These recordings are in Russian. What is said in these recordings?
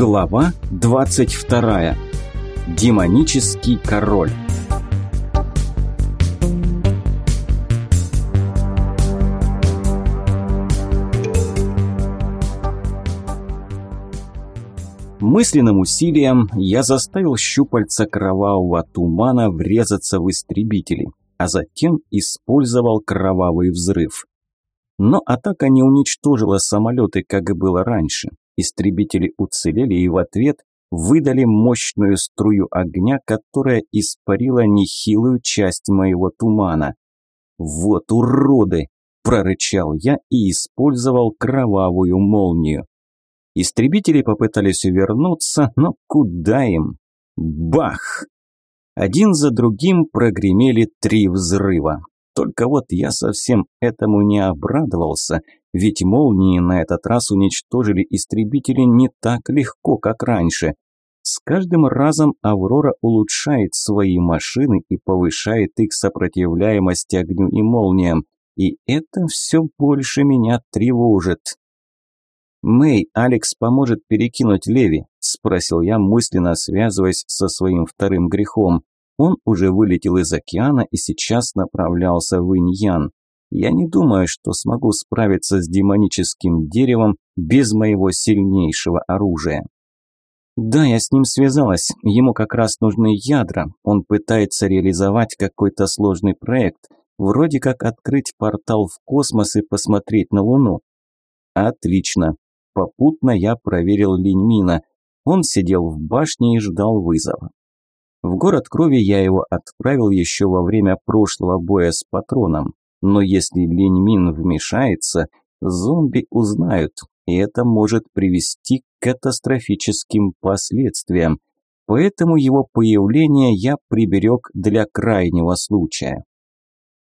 Глава 22. Демонический король. Мысленным усилием я заставил щупальца кровавого тумана врезаться в истребители, а затем использовал кровавый взрыв. Но атака не уничтожила самолеты, как и было раньше. Истребители уцелели и в ответ выдали мощную струю огня, которая испарила нехилую часть моего тумана. «Вот уроды!» – прорычал я и использовал кровавую молнию. Истребители попытались увернуться, но куда им? Бах! Один за другим прогремели три взрыва. Только вот я совсем этому не обрадовался, ведь молнии на этот раз уничтожили истребители не так легко, как раньше. С каждым разом «Аврора» улучшает свои машины и повышает их сопротивляемость огню и молниям, и это все больше меня тревожит. «Мэй, Алекс поможет перекинуть Леви?» – спросил я, мысленно связываясь со своим вторым грехом. Он уже вылетел из океана и сейчас направлялся в Иньян. Я не думаю, что смогу справиться с демоническим деревом без моего сильнейшего оружия. Да, я с ним связалась. Ему как раз нужны ядра. Он пытается реализовать какой-то сложный проект. Вроде как открыть портал в космос и посмотреть на Луну. Отлично. Попутно я проверил Линьмина. Он сидел в башне и ждал вызова. В город крови я его отправил еще во время прошлого боя с патроном. Но если Линь Мин вмешается, зомби узнают, и это может привести к катастрофическим последствиям. Поэтому его появление я приберег для крайнего случая.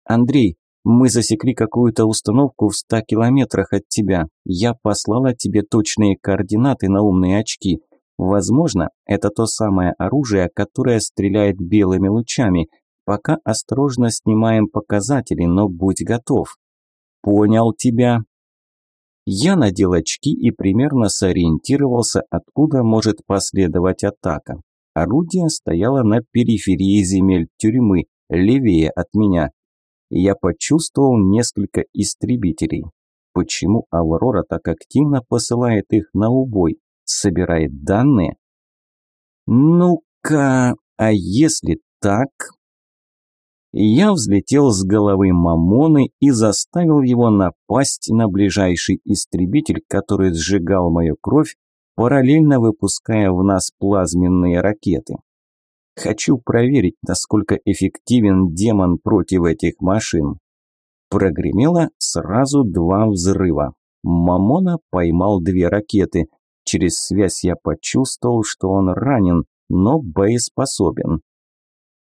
«Андрей, мы засекли какую-то установку в ста километрах от тебя. Я послала тебе точные координаты на умные очки. Возможно, это то самое оружие, которое стреляет белыми лучами. Пока осторожно снимаем показатели, но будь готов. Понял тебя. Я надел очки и примерно сориентировался, откуда может последовать атака. Орудие стояло на периферии земель тюрьмы, левее от меня. Я почувствовал несколько истребителей. Почему Аврора так активно посылает их на убой? Собирает данные? Ну-ка, а если так? Я взлетел с головы Мамоны и заставил его напасть на ближайший истребитель, который сжигал мою кровь, параллельно выпуская в нас плазменные ракеты. Хочу проверить, насколько эффективен демон против этих машин. Прогремело сразу два взрыва. Мамона поймал две ракеты. Через связь я почувствовал, что он ранен, но боеспособен.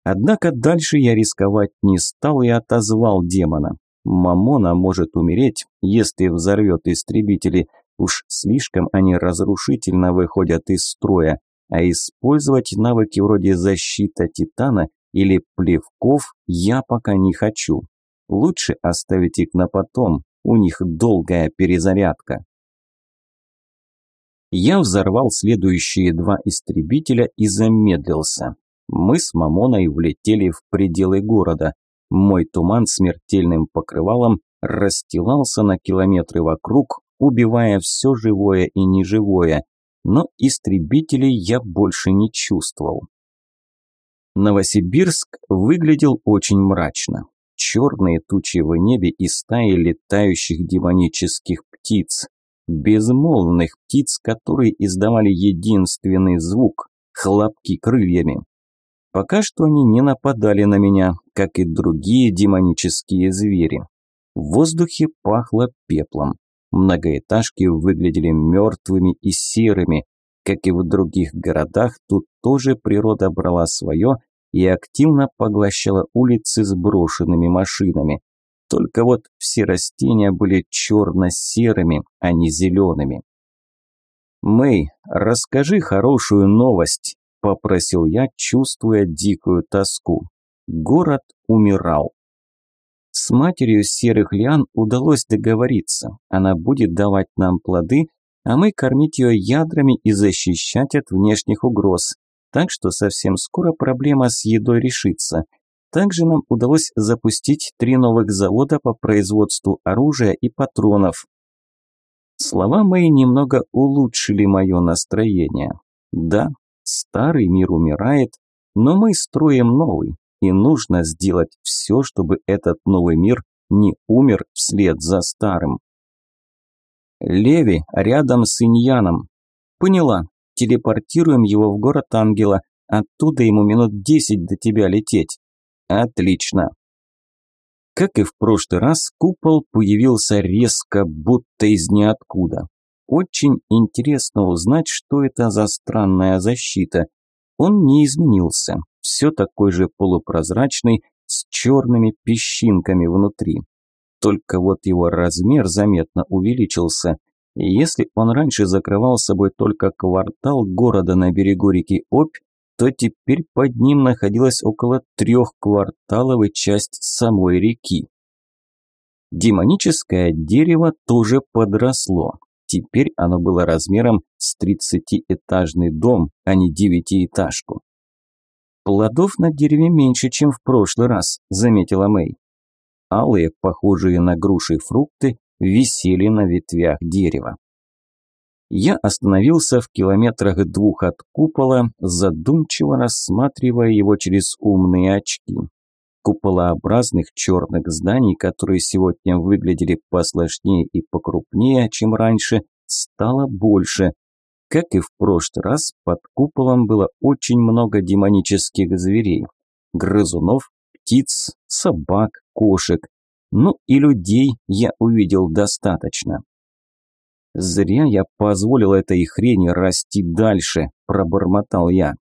Однако дальше я рисковать не стал и отозвал демона. Мамона может умереть, если взорвет истребители. Уж слишком они разрушительно выходят из строя. А использовать навыки вроде защита титана или плевков я пока не хочу. Лучше оставить их на потом, у них долгая перезарядка. Я взорвал следующие два истребителя и замедлился. Мы с Мамоной влетели в пределы города. Мой туман смертельным покрывалом расстилался на километры вокруг, убивая все живое и неживое, но истребителей я больше не чувствовал. Новосибирск выглядел очень мрачно. Черные тучи в небе и стаи летающих демонических птиц безмолвных птиц, которые издавали единственный звук – хлопки крыльями. Пока что они не нападали на меня, как и другие демонические звери. В воздухе пахло пеплом. Многоэтажки выглядели мертвыми и серыми. Как и в других городах, тут тоже природа брала свое и активно поглощала улицы с брошенными машинами. Только вот все растения были черно-серыми, а не зелеными. «Мэй, расскажи хорошую новость», – попросил я, чувствуя дикую тоску. Город умирал. С матерью серых лиан удалось договориться. Она будет давать нам плоды, а мы кормить ее ядрами и защищать от внешних угроз. Так что совсем скоро проблема с едой решится. Также нам удалось запустить три новых завода по производству оружия и патронов. Слова мои немного улучшили мое настроение. Да, старый мир умирает, но мы строим новый, и нужно сделать все, чтобы этот новый мир не умер вслед за старым. Леви рядом с Иньяном. Поняла. Телепортируем его в город Ангела. Оттуда ему минут десять до тебя лететь. Отлично. Как и в прошлый раз, купол появился резко, будто из ниоткуда. Очень интересно узнать, что это за странная защита. Он не изменился, все такой же полупрозрачный, с черными песчинками внутри. Только вот его размер заметно увеличился. Если он раньше закрывал собой только квартал города на берегу реки Обь, то теперь под ним находилось около трех кварталов и часть самой реки. Демоническое дерево тоже подросло. Теперь оно было размером с тридцатиэтажный дом, а не девятиэтажку. «Плодов на дереве меньше, чем в прошлый раз», – заметила Мэй. Алые, похожие на груши фрукты, висели на ветвях дерева. Я остановился в километрах двух от купола, задумчиво рассматривая его через умные очки. Куполообразных черных зданий, которые сегодня выглядели посложнее и покрупнее, чем раньше, стало больше, как и в прошлый раз, под куполом было очень много демонических зверей. Грызунов, птиц, собак, кошек. Ну и людей я увидел достаточно. «Зря я позволил этой хрени расти дальше», – пробормотал я.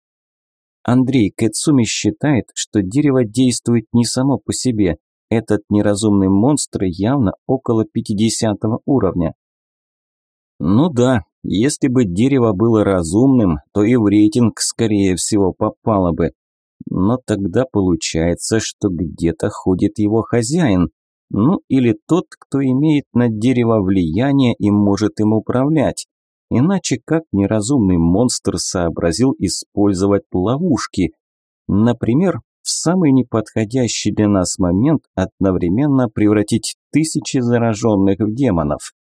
Андрей Кэцуми считает, что дерево действует не само по себе. Этот неразумный монстр явно около 50 уровня. Ну да, если бы дерево было разумным, то и в рейтинг, скорее всего, попало бы. Но тогда получается, что где-то ходит его хозяин. Ну или тот, кто имеет на дерево влияние и может им управлять. Иначе как неразумный монстр сообразил использовать ловушки? Например, в самый неподходящий для нас момент одновременно превратить тысячи зараженных в демонов.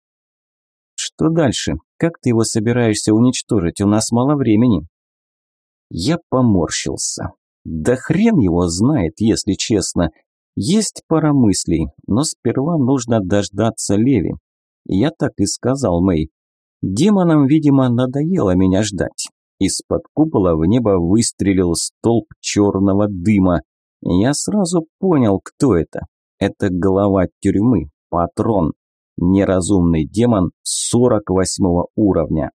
Что дальше? Как ты его собираешься уничтожить? У нас мало времени. Я поморщился. Да хрен его знает, если честно. Есть пара мыслей, но сперва нужно дождаться Леви. Я так и сказал Мэй. Демонам, видимо, надоело меня ждать. Из-под купола в небо выстрелил столб черного дыма. Я сразу понял, кто это. Это глава тюрьмы, патрон неразумный демон 48 уровня.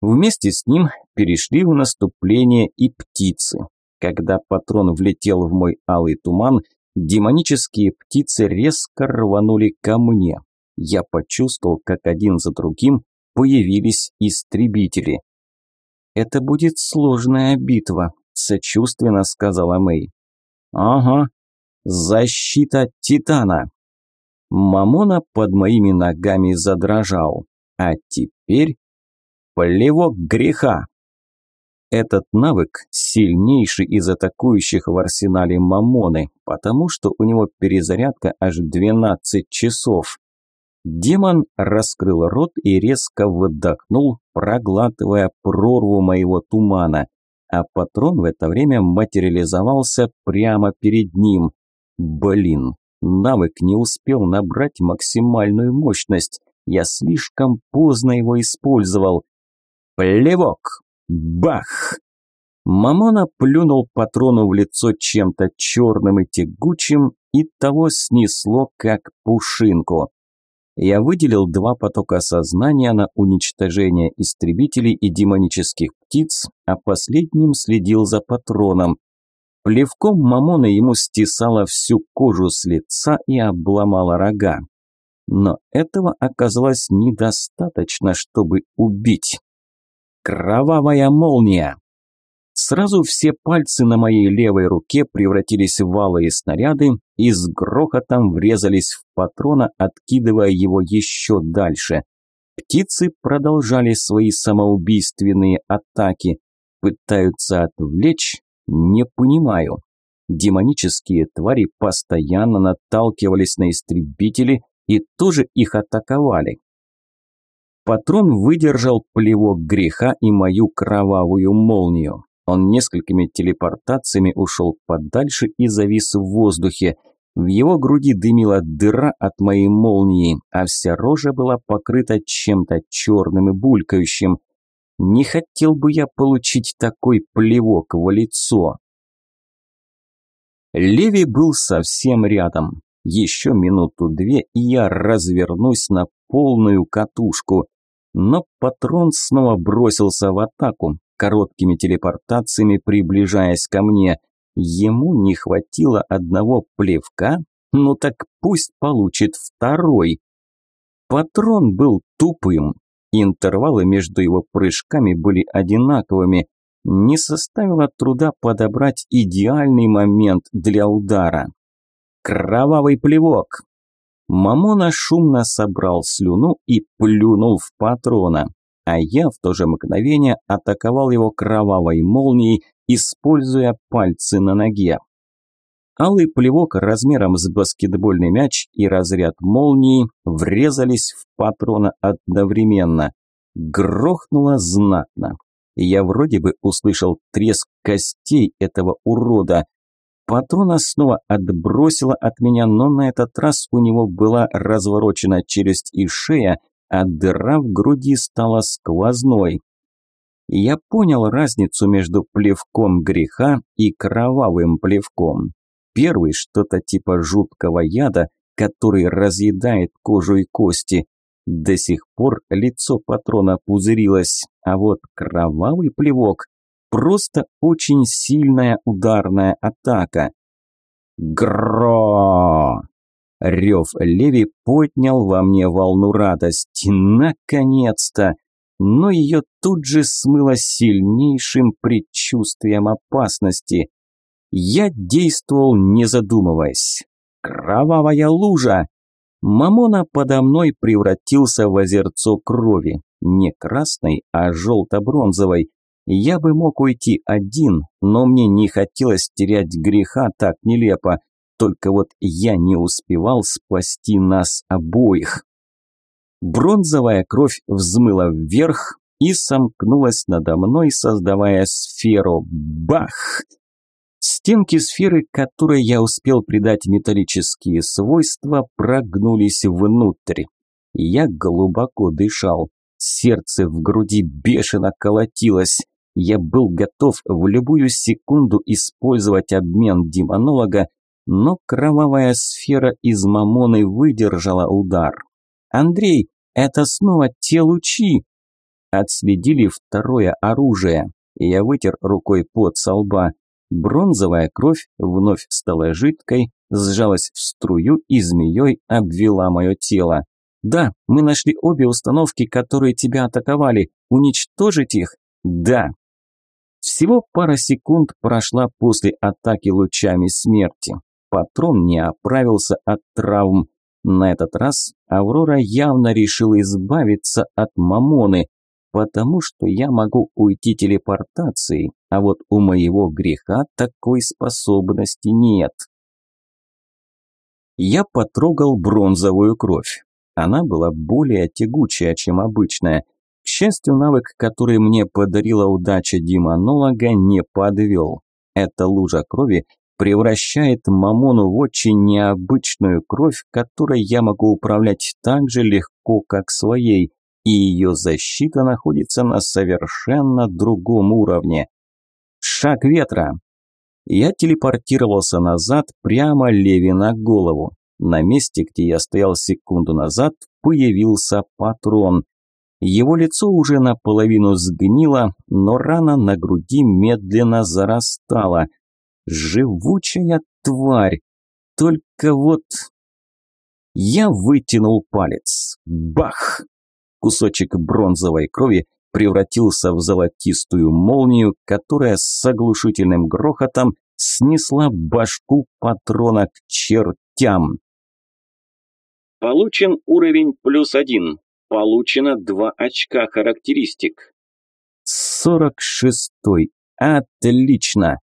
Вместе с ним перешли в наступление и птицы. Когда патрон влетел в мой алый туман, демонические птицы резко рванули ко мне. Я почувствовал, как один за другим появились истребители. «Это будет сложная битва», – сочувственно сказала Мэй. «Ага, защита Титана», Мамона под моими ногами задрожал. А теперь плевок греха. Этот навык сильнейший из атакующих в арсенале Мамоны, потому что у него перезарядка аж 12 часов. Демон раскрыл рот и резко выдохнул, проглатывая прорву моего тумана, а патрон в это время материализовался прямо перед ним. Блин, Навык не успел набрать максимальную мощность. Я слишком поздно его использовал. Плевок! Бах! Мамона плюнул патрону в лицо чем-то черным и тягучим, и того снесло как пушинку. Я выделил два потока сознания на уничтожение истребителей и демонических птиц, а последним следил за патроном. Плевком Мамона ему стесала всю кожу с лица и обломала рога. Но этого оказалось недостаточно, чтобы убить. Кровавая молния! Сразу все пальцы на моей левой руке превратились в валые снаряды и с грохотом врезались в патрона, откидывая его еще дальше. Птицы продолжали свои самоубийственные атаки. Пытаются отвлечь? Не понимаю. Демонические твари постоянно наталкивались на истребители и тоже их атаковали. Патрон выдержал плевок греха и мою кровавую молнию. Он несколькими телепортациями ушел подальше и завис в воздухе. В его груди дымила дыра от моей молнии, а вся рожа была покрыта чем-то черным и булькающим. Не хотел бы я получить такой плевок в лицо. Леви был совсем рядом. Еще минуту-две, и я развернусь на полную катушку. Но патрон снова бросился в атаку, короткими телепортациями приближаясь ко мне. Ему не хватило одного плевка, ну так пусть получит второй. Патрон был тупым, интервалы между его прыжками были одинаковыми. Не составило труда подобрать идеальный момент для удара. Кровавый плевок. Мамона шумно собрал слюну и плюнул в патрона, а я в то же мгновение атаковал его кровавой молнией, используя пальцы на ноге. Алый плевок размером с баскетбольный мяч и разряд молнии врезались в патрона одновременно. Грохнуло знатно. Я вроде бы услышал треск костей этого урода, Патрона снова отбросило от меня, но на этот раз у него была разворочена челюсть и шея, а дыра в груди стала сквозной. Я понял разницу между плевком греха и кровавым плевком. Первый что-то типа жуткого яда, который разъедает кожу и кости. До сих пор лицо патрона пузырилось, а вот кровавый плевок Просто очень сильная ударная атака. Гро! Рев Леви поднял во мне волну радости. Наконец-то! Но ее тут же смыло сильнейшим предчувствием опасности. Я действовал не задумываясь. Кровавая лужа! Мамона подо мной превратился в озерцо крови. Не красной, а желто-бронзовой. Я бы мог уйти один, но мне не хотелось терять греха так нелепо. Только вот я не успевал спасти нас обоих. Бронзовая кровь взмыла вверх и сомкнулась надо мной, создавая сферу. Бах! Стенки сферы, которой я успел придать металлические свойства, прогнулись внутрь. Я глубоко дышал. Сердце в груди бешено колотилось. Я был готов в любую секунду использовать обмен демонолога, но кровавая сфера из мамоны выдержала удар. «Андрей, это снова те лучи!» Отследили второе оружие. Я вытер рукой под со лба. Бронзовая кровь вновь стала жидкой, сжалась в струю и змеей обвела мое тело. «Да, мы нашли обе установки, которые тебя атаковали. Уничтожить их?» «Да». Всего пара секунд прошла после атаки лучами смерти. Патрон не оправился от травм. На этот раз Аврора явно решила избавиться от Мамоны, потому что я могу уйти телепортацией, а вот у моего греха такой способности нет. Я потрогал бронзовую кровь. Она была более тягучая, чем обычная – счастью, навык, который мне подарила удача демонолога, не подвел. Эта лужа крови превращает Мамону в очень необычную кровь, которой я могу управлять так же легко, как своей, и ее защита находится на совершенно другом уровне. Шаг ветра. Я телепортировался назад прямо Леви на голову. На месте, где я стоял секунду назад, появился патрон. Его лицо уже наполовину сгнило, но рана на груди медленно зарастала. Живучая тварь! Только вот... Я вытянул палец. Бах! Кусочек бронзовой крови превратился в золотистую молнию, которая с оглушительным грохотом снесла башку патрона к чертям. Получен уровень плюс один. Получено два очка характеристик. Сорок шестой. Отлично.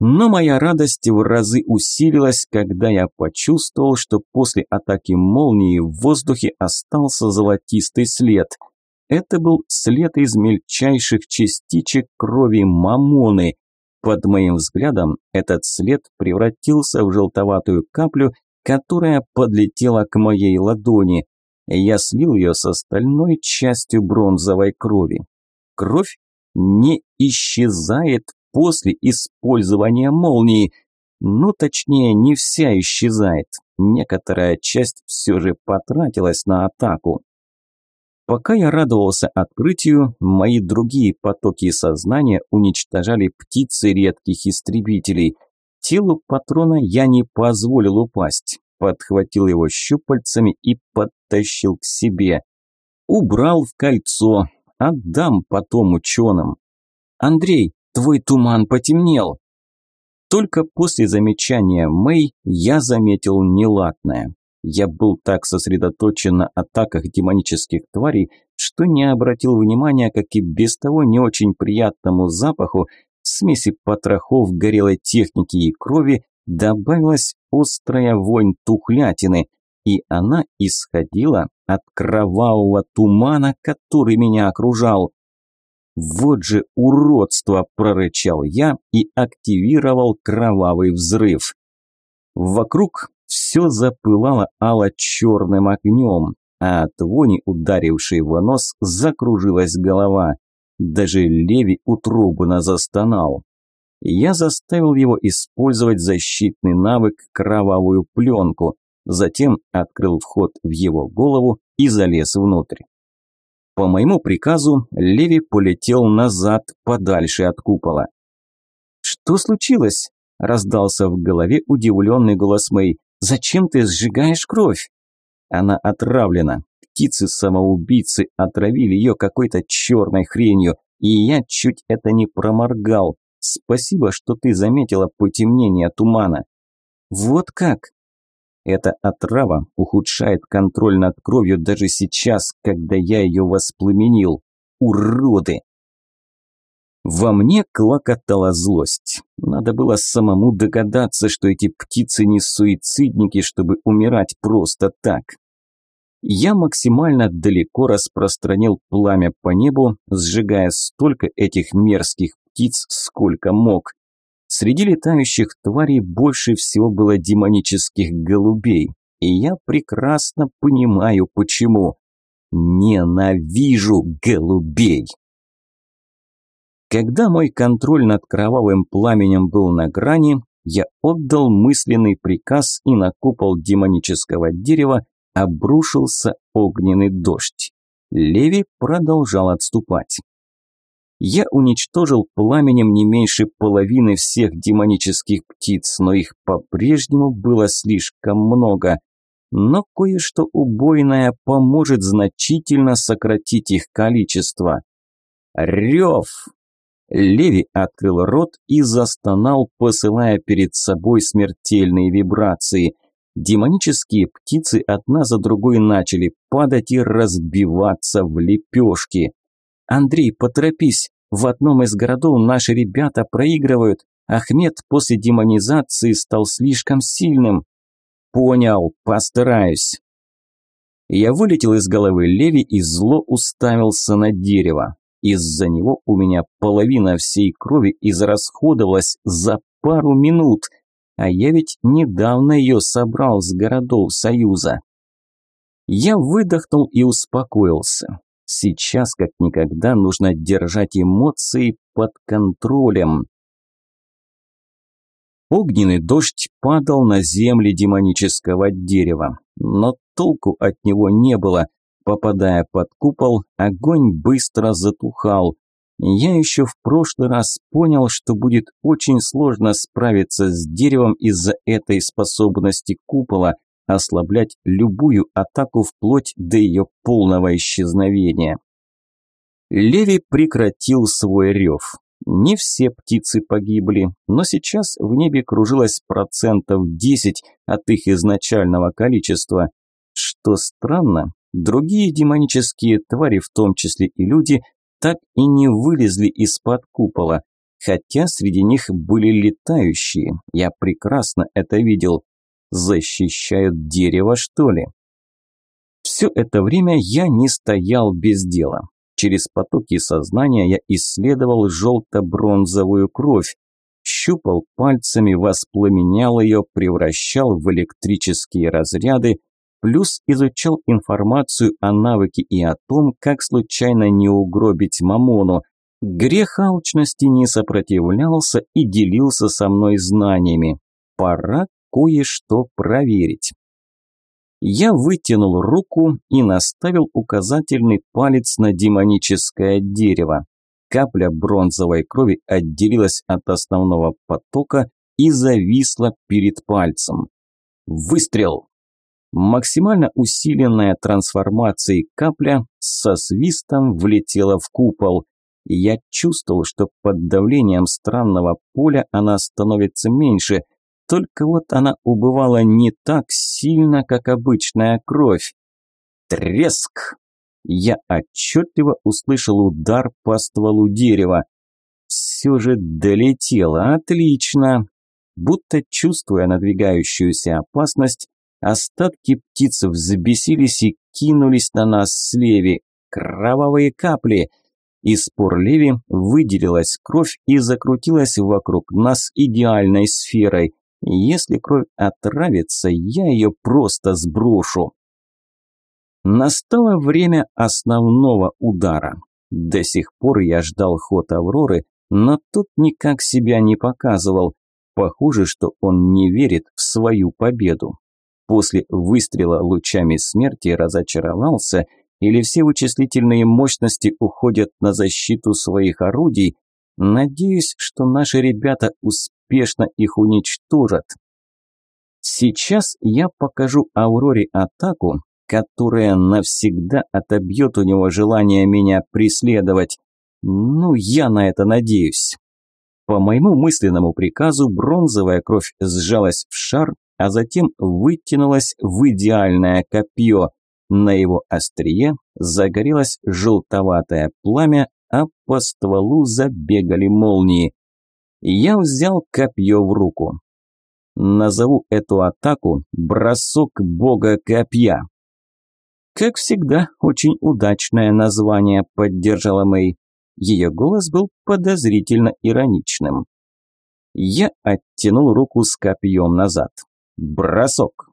Но моя радость в разы усилилась, когда я почувствовал, что после атаки молнии в воздухе остался золотистый след. Это был след из мельчайших частичек крови мамоны. Под моим взглядом этот след превратился в желтоватую каплю, которая подлетела к моей ладони. Я слил ее с остальной частью бронзовой крови. Кровь не исчезает после использования молнии. Ну, точнее, не вся исчезает. Некоторая часть все же потратилась на атаку. Пока я радовался открытию, мои другие потоки сознания уничтожали птицы редких истребителей. Телу патрона я не позволил упасть. Подхватил его щупальцами и подтащил к себе. Убрал в кольцо. Отдам потом ученым. «Андрей, Твой туман потемнел. Только после замечания Мэй я заметил неладное. Я был так сосредоточен на атаках демонических тварей, что не обратил внимания, как и без того не очень приятному запаху смеси потрохов, горелой техники и крови добавилась острая вонь тухлятины, и она исходила от кровавого тумана, который меня окружал. «Вот же уродство!» – прорычал я и активировал кровавый взрыв. Вокруг все запылало ало-черным огнем, а от вони, ударившей в нос, закружилась голова. Даже Леви утробно застонал. Я заставил его использовать защитный навык «Кровавую пленку», затем открыл вход в его голову и залез внутрь. По моему приказу Леви полетел назад, подальше от купола. «Что случилось?» – раздался в голове удивленный голос Мэй. «Зачем ты сжигаешь кровь?» Она отравлена. Птицы-самоубийцы отравили ее какой-то черной хренью, и я чуть это не проморгал. Спасибо, что ты заметила потемнение тумана. Вот как? Эта отрава ухудшает контроль над кровью даже сейчас, когда я ее воспламенил. Уроды! Во мне клокотала злость. Надо было самому догадаться, что эти птицы не суицидники, чтобы умирать просто так. Я максимально далеко распространил пламя по небу, сжигая столько этих мерзких птиц, сколько мог. Среди летающих тварей больше всего было демонических голубей, и я прекрасно понимаю, почему. Ненавижу голубей! Когда мой контроль над кровавым пламенем был на грани, я отдал мысленный приказ и на купол демонического дерева обрушился огненный дождь. Леви продолжал отступать я уничтожил пламенем не меньше половины всех демонических птиц, но их по-прежнему было слишком много. Но кое-что убойное поможет значительно сократить их количество. Рев! Леви открыл рот и застонал, посылая перед собой смертельные вибрации. Демонические птицы одна за другой начали падать и разбиваться в лепешки. «Андрей, поторопись, в одном из городов наши ребята проигрывают. Ахмед после демонизации стал слишком сильным. Понял, постараюсь. Я вылетел из головы Леви и зло уставился на дерево. Из-за него у меня половина всей крови израсходовалась за пару минут, а я ведь недавно ее собрал с городов Союза. Я выдохнул и успокоился. Сейчас, как никогда, нужно держать эмоции под контролем. Огненный дождь падал на земли демонического дерева, но толку от него не было. Попадая под купол, огонь быстро затухал. Я еще в прошлый раз понял, что будет очень сложно справиться с деревом из-за этой способности купола, ослаблять любую атаку вплоть до ее полного исчезновения. Леви прекратил свой рев. Не все птицы погибли, но сейчас в небе кружилось процентов 10 от их изначального количества. Что странно, Другие демонические твари, в том числе и люди, так и не вылезли из-под купола, хотя среди них были летающие, я прекрасно это видел. Защищают дерево, что ли? Все это время я не стоял без дела. Через потоки сознания я исследовал желто-бронзовую кровь, щупал пальцами, воспламенял ее, превращал в электрические разряды, плюс изучал информацию о навыке и о том, как случайно не угробить Мамону. Грех алчности не сопротивлялся и делился со мной знаниями. Пора кое-что проверить. Я вытянул руку и наставил указательный палец на демоническое дерево. Капля бронзовой крови отделилась от основного потока и зависла перед пальцем. Выстрел! Максимально усиленная трансформацией капля со свистом влетела в купол. Я чувствовал, что под давлением странного поля она становится меньше, только вот она убывала не так сильно, как обычная кровь. Треск! Я отчетливо услышал удар по стволу дерева. Все же долетело, отлично. Будто чувствуя надвигающуюся опасность, Остатки птиц взбесились и кинулись на нас с Леви. Кровавые капли. Из пор Леви выделилась кровь и закрутилась вокруг нас идеальной сферой. Если кровь отравится, я ее просто сброшу. Настало время основного удара. До сих пор я ждал ход Авроры, но тут никак себя не показывал. Похоже, что он не верит в свою победу после выстрела лучами смерти разочаровался или все вычислительные мощности уходят на защиту своих орудий, надеюсь, что наши ребята успешно их уничтожат. Сейчас я покажу Ауроре атаку, которая навсегда отобьет у него желание меня преследовать. Ну, я на это надеюсь. По моему мысленному приказу бронзовая кровь сжалась в шар а затем вытянулось в идеальное копье. На его острие загорелось желтоватое пламя, а по стволу забегали молнии. Я взял копье в руку. Назову эту атаку «Бросок бога копья». Как всегда, очень удачное название поддержала Мэй. Ее голос был подозрительно ироничным. Я оттянул руку с копьем назад. Бросок.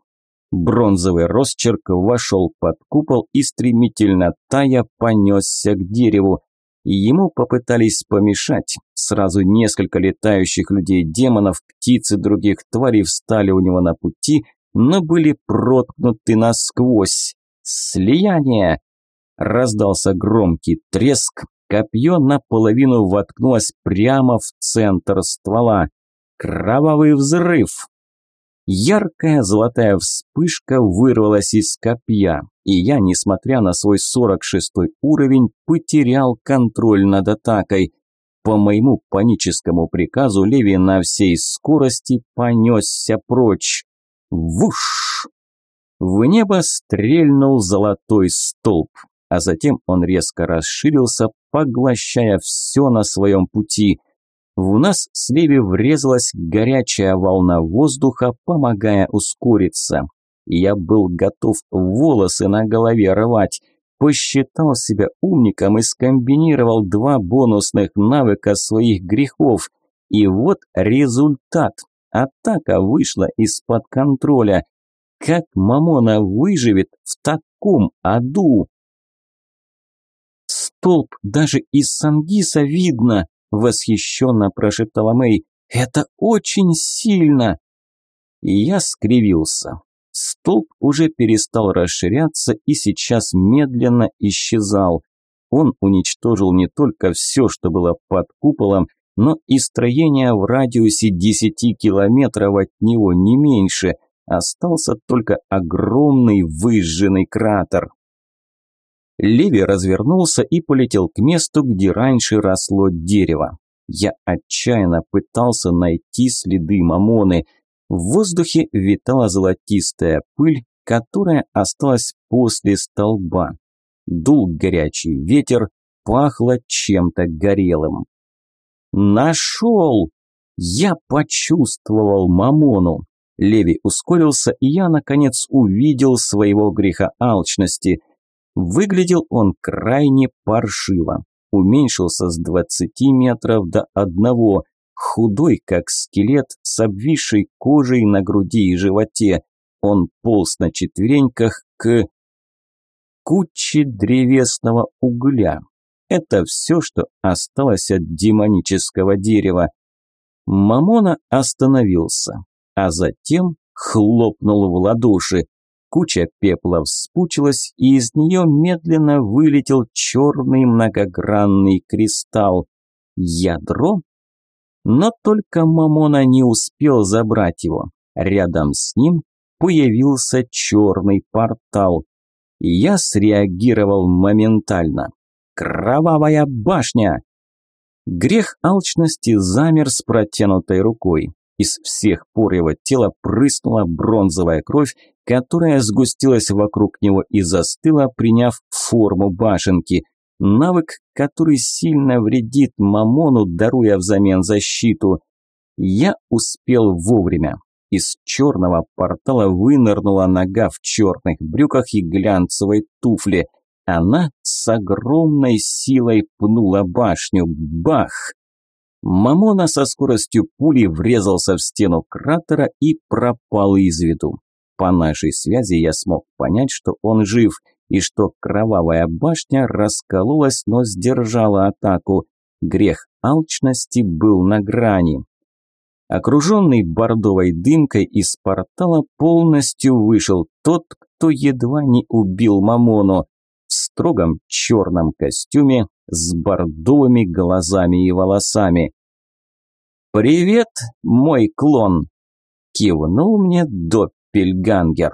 Бронзовый росчерк вошел под купол и стремительно тая понесся к дереву. Ему попытались помешать. Сразу несколько летающих людей-демонов, птиц и других тварей встали у него на пути, но были проткнуты насквозь. «Слияние!» Раздался громкий треск, копье наполовину воткнулось прямо в центр ствола. Кровавый взрыв! Яркая золотая вспышка вырвалась из копья, и я, несмотря на свой 46 уровень, потерял контроль над атакой. По моему паническому приказу Леви на всей скорости понесся прочь. Вуш! В небо стрельнул золотой столб, а затем он резко расширился, поглощая все на своем пути – в нас с Леви врезалась горячая волна воздуха, помогая ускориться. Я был готов волосы на голове рвать, посчитал себя умником и скомбинировал два бонусных навыка своих грехов. И вот результат. Атака вышла из-под контроля. Как Мамона выживет в таком аду? Столб даже из Сангиса видно, Восхищенно прошептала Мэй. «Это очень сильно!» И я скривился. Столб уже перестал расширяться и сейчас медленно исчезал. Он уничтожил не только все, что было под куполом, но и строение в радиусе 10 километров от него не меньше. Остался только огромный выжженный кратер. Леви развернулся и полетел к месту, где раньше росло дерево. Я отчаянно пытался найти следы мамоны. В воздухе витала золотистая пыль, которая осталась после столба. Дул горячий ветер, пахло чем-то горелым. «Нашел!» Я почувствовал Мамону. Леви ускорился, и я, наконец, увидел своего греха алчности. Выглядел он крайне паршиво. Уменьшился с двадцати метров до одного, худой, как скелет, с обвисшей кожей на груди и животе. Он полз на четвереньках к куче древесного угля. Это все, что осталось от демонического дерева. Мамона остановился, а затем хлопнул в ладоши. Куча пепла вспучилась, и из нее медленно вылетел черный многогранный кристалл. Ядро? Но только Мамона не успел забрать его. Рядом с ним появился черный портал. Я среагировал моментально. «Кровавая башня!» Грех алчности замер с протянутой рукой. Из всех пор его тела прыснула бронзовая кровь, которая сгустилась вокруг него и застыла, приняв форму башенки. Навык, который сильно вредит Мамону, даруя взамен защиту. Я успел вовремя. Из черного портала вынырнула нога в черных брюках и глянцевой туфле. Она с огромной силой пнула башню. Бах! Мамона со скоростью пули врезался в стену кратера и пропал из виду. По нашей связи я смог понять, что он жив, и что кровавая башня раскололась, но сдержала атаку. Грех алчности был на грани. Окруженный бордовой дымкой из портала полностью вышел тот, кто едва не убил Мамону в строгом черном костюме с бордовыми глазами и волосами. «Привет, мой клон!» – кивнул мне Доппельгангер.